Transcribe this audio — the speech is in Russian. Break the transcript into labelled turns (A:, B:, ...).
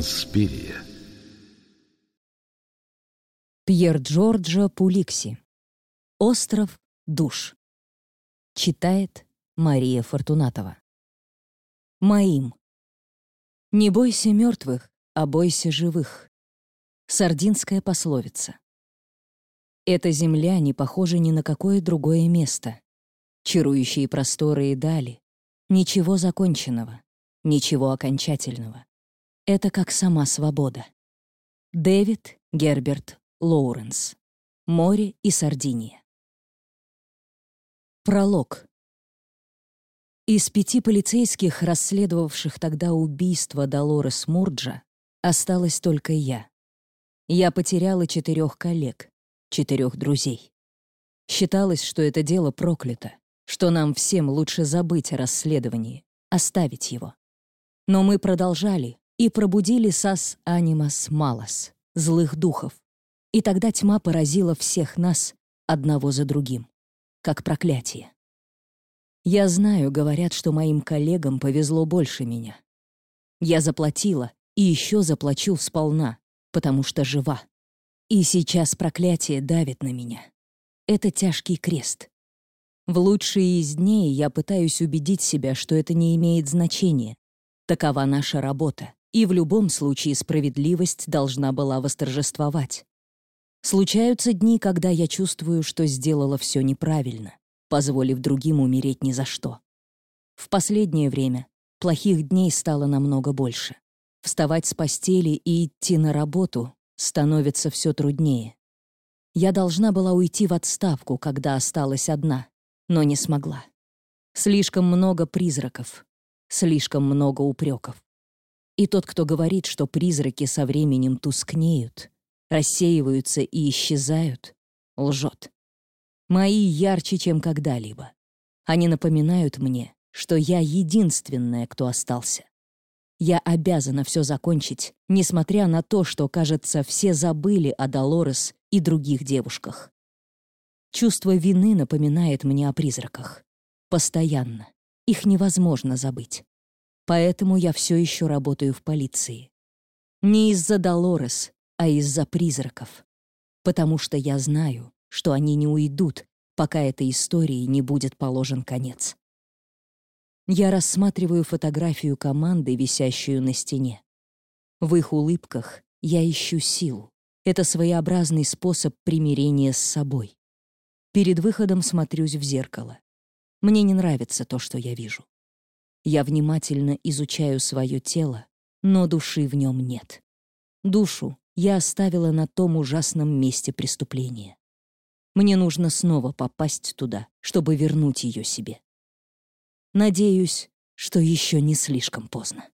A: Инспирия.
B: Пьер Джорджо Пуликси. Остров душ. Читает Мария Фортунатова. Моим. Не бойся мертвых, а бойся живых. Сардинская пословица. Эта земля не похожа ни на какое другое место. Чарующие просторы и дали. Ничего законченного, ничего окончательного. Это как сама свобода. Дэвид Герберт Лоуренс. Море и Сардиния. Пролог. Из пяти полицейских, расследовавших тогда убийство Долорес Мурджа, осталась только я. Я потеряла четырех коллег, четырех друзей. Считалось, что это дело проклято, что нам всем лучше забыть о расследовании, оставить его. Но мы продолжали, и пробудили сас анимас малос, злых духов. И тогда тьма поразила всех нас одного за другим, как проклятие. Я знаю, говорят, что моим коллегам повезло больше меня. Я заплатила и еще заплачу сполна, потому что жива. И сейчас проклятие давит на меня. Это тяжкий крест. В лучшие из дней я пытаюсь убедить себя, что это не имеет значения. Такова наша работа и в любом случае справедливость должна была восторжествовать. Случаются дни, когда я чувствую, что сделала все неправильно, позволив другим умереть ни за что. В последнее время плохих дней стало намного больше. Вставать с постели и идти на работу становится все труднее. Я должна была уйти в отставку, когда осталась одна, но не смогла. Слишком много призраков, слишком много упреков. И тот, кто говорит, что призраки со временем тускнеют, рассеиваются и исчезают, лжет. Мои ярче, чем когда-либо. Они напоминают мне, что я единственная, кто остался. Я обязана все закончить, несмотря на то, что, кажется, все забыли о Долорес и других девушках. Чувство вины напоминает мне о призраках. Постоянно. Их невозможно забыть. Поэтому я все еще работаю в полиции. Не из-за Долорес, а из-за призраков. Потому что я знаю, что они не уйдут, пока этой истории не будет положен конец. Я рассматриваю фотографию команды, висящую на стене. В их улыбках я ищу силу. Это своеобразный способ примирения с собой. Перед выходом смотрюсь в зеркало. Мне не нравится то, что я вижу. Я внимательно изучаю свое тело, но души в нем нет. Душу я оставила на том ужасном месте преступления. Мне нужно снова попасть туда, чтобы вернуть ее себе. Надеюсь, что еще не слишком поздно.